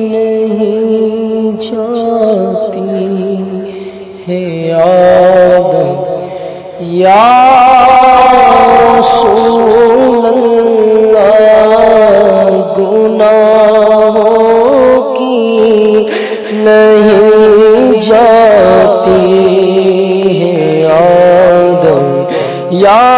نہیں جاتی ہے یاد یا سو گناہوں کی نہیں جاتی ہے یاد یا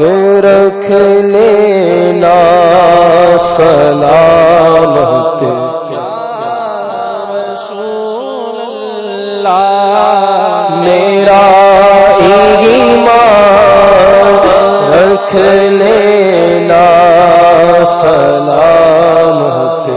رکھ لینا سلامت میرا ایمان رکھ لینا سلامت